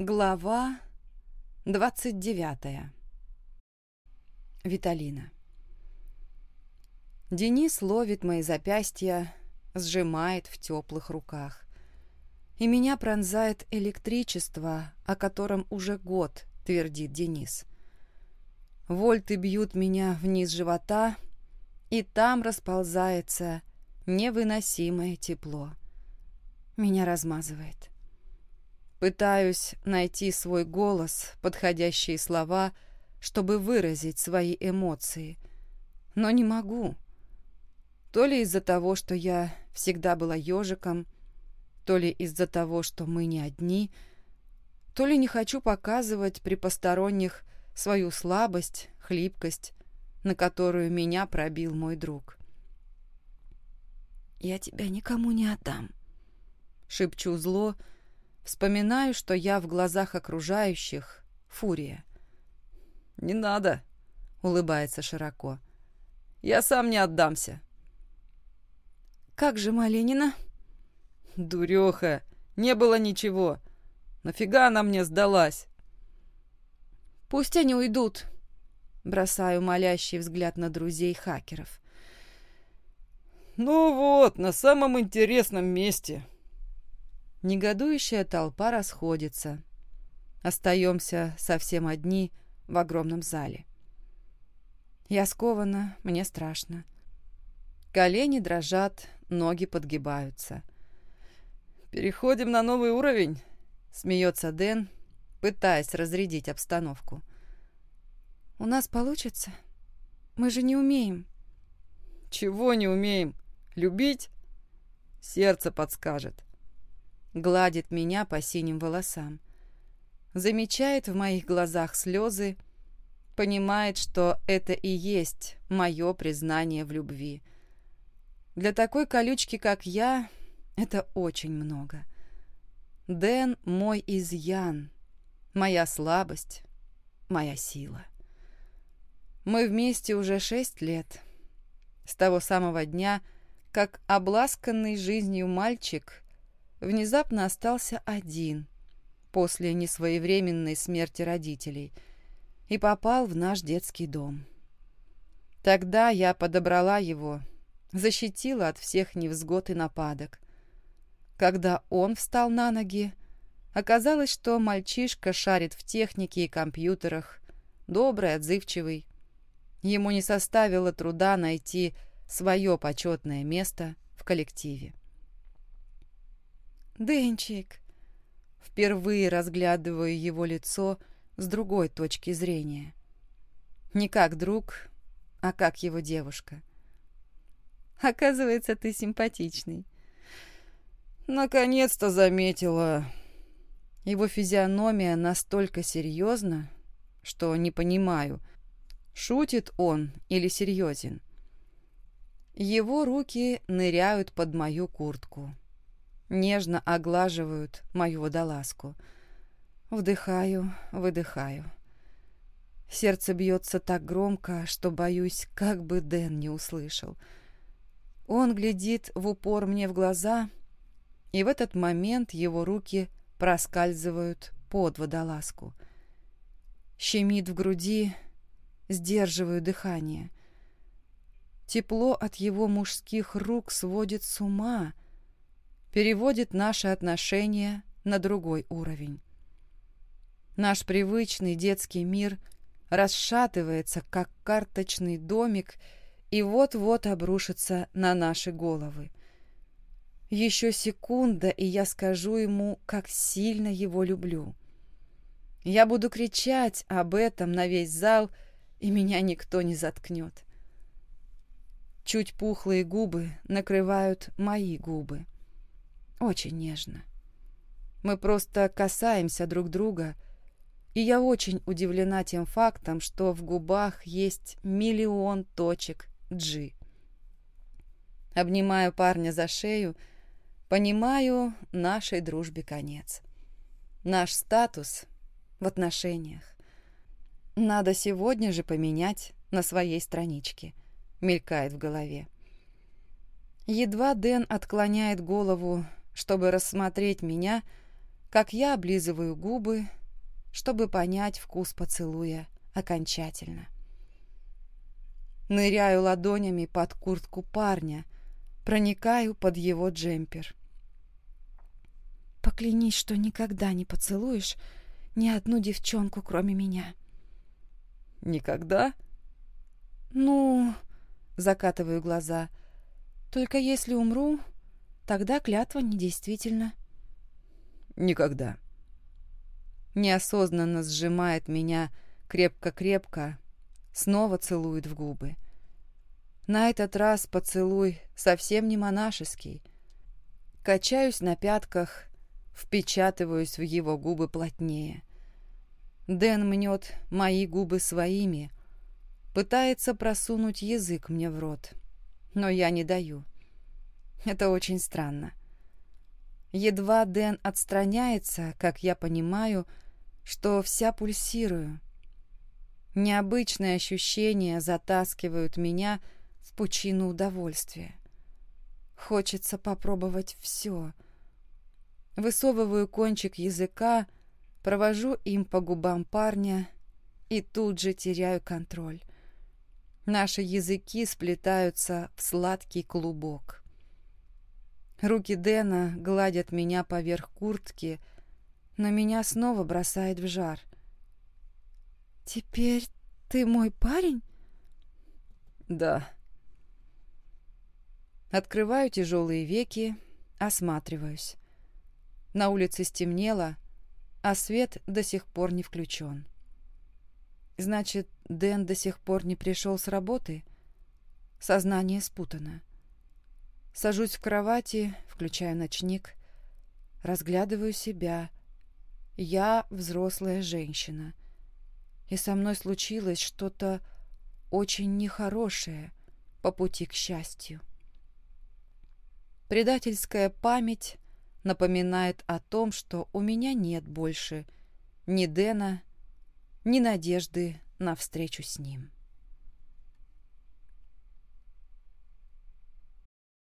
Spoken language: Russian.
Глава 29. Виталина. Денис ловит мои запястья, сжимает в теплых руках. И меня пронзает электричество, о котором уже год твердит Денис. Вольты бьют меня вниз живота, и там расползается невыносимое тепло. Меня размазывает. Пытаюсь найти свой голос, подходящие слова, чтобы выразить свои эмоции, но не могу. То ли из-за того, что я всегда была ежиком, то ли из-за того, что мы не одни, то ли не хочу показывать при посторонних свою слабость, хлипкость, на которую меня пробил мой друг. «Я тебя никому не отдам», — шепчу зло, — Вспоминаю, что я в глазах окружающих — фурия. «Не надо», — улыбается широко. «Я сам не отдамся». «Как же Малинина?» «Дуреха, не было ничего. Нафига она мне сдалась?» «Пусть они уйдут», — бросаю молящий взгляд на друзей хакеров. «Ну вот, на самом интересном месте», Негодующая толпа расходится. Остаемся совсем одни в огромном зале. Я скована, мне страшно. Колени дрожат, ноги подгибаются. «Переходим на новый уровень», — смеется Дэн, пытаясь разрядить обстановку. «У нас получится? Мы же не умеем». «Чего не умеем? Любить?» «Сердце подскажет» гладит меня по синим волосам. Замечает в моих глазах слезы, понимает, что это и есть мое признание в любви. Для такой колючки, как я, это очень много. Дэн — мой изъян, моя слабость, моя сила. Мы вместе уже шесть лет. С того самого дня, как обласканный жизнью мальчик внезапно остался один после несвоевременной смерти родителей и попал в наш детский дом. Тогда я подобрала его, защитила от всех невзгод и нападок. Когда он встал на ноги, оказалось, что мальчишка шарит в технике и компьютерах, добрый, отзывчивый. Ему не составило труда найти свое почетное место в коллективе. «Денчик!» Впервые разглядываю его лицо с другой точки зрения. Не как друг, а как его девушка. Оказывается, ты симпатичный. Наконец-то заметила. Его физиономия настолько серьезна, что не понимаю, шутит он или серьезен. Его руки ныряют под мою куртку нежно оглаживают мою водолазку. Вдыхаю, выдыхаю. Сердце бьется так громко, что боюсь, как бы Дэн не услышал. Он глядит в упор мне в глаза, и в этот момент его руки проскальзывают под водолазку. Щемит в груди, сдерживаю дыхание. Тепло от его мужских рук сводит с ума — переводит наши отношения на другой уровень. Наш привычный детский мир расшатывается, как карточный домик, и вот-вот обрушится на наши головы. Еще секунда, и я скажу ему, как сильно его люблю. Я буду кричать об этом на весь зал, и меня никто не заткнет. Чуть пухлые губы накрывают мои губы. Очень нежно. Мы просто касаемся друг друга, и я очень удивлена тем фактом, что в губах есть миллион точек G. Обнимаю парня за шею, понимаю нашей дружбе конец. Наш статус в отношениях. Надо сегодня же поменять на своей страничке, мелькает в голове. Едва Дэн отклоняет голову чтобы рассмотреть меня, как я облизываю губы, чтобы понять вкус поцелуя окончательно. Ныряю ладонями под куртку парня, проникаю под его джемпер. «Поклянись, что никогда не поцелуешь ни одну девчонку, кроме меня». «Никогда?» «Ну...» — закатываю глаза. «Только если умру, тогда клятва недействительна». «Никогда». Неосознанно сжимает меня крепко-крепко, снова целует в губы. На этот раз поцелуй совсем не монашеский. Качаюсь на пятках, впечатываюсь в его губы плотнее. Дэн мнет мои губы своими, пытается просунуть язык мне в рот, но я не даю. Это очень странно. Едва Дэн отстраняется, как я понимаю, что вся пульсирую. Необычные ощущения затаскивают меня в пучину удовольствия. Хочется попробовать все. Высовываю кончик языка, провожу им по губам парня и тут же теряю контроль. Наши языки сплетаются в сладкий клубок. Руки Дэна гладят меня поверх куртки, но меня снова бросает в жар. «Теперь ты мой парень?» «Да». Открываю тяжелые веки, осматриваюсь. На улице стемнело, а свет до сих пор не включен. Значит, Дэн до сих пор не пришел с работы? Сознание спутано. Сажусь в кровати, включаю ночник, разглядываю себя. Я взрослая женщина. И со мной случилось что-то очень нехорошее по пути к счастью. Предательская память напоминает о том, что у меня нет больше ни Дэна, ни надежды на встречу с ним.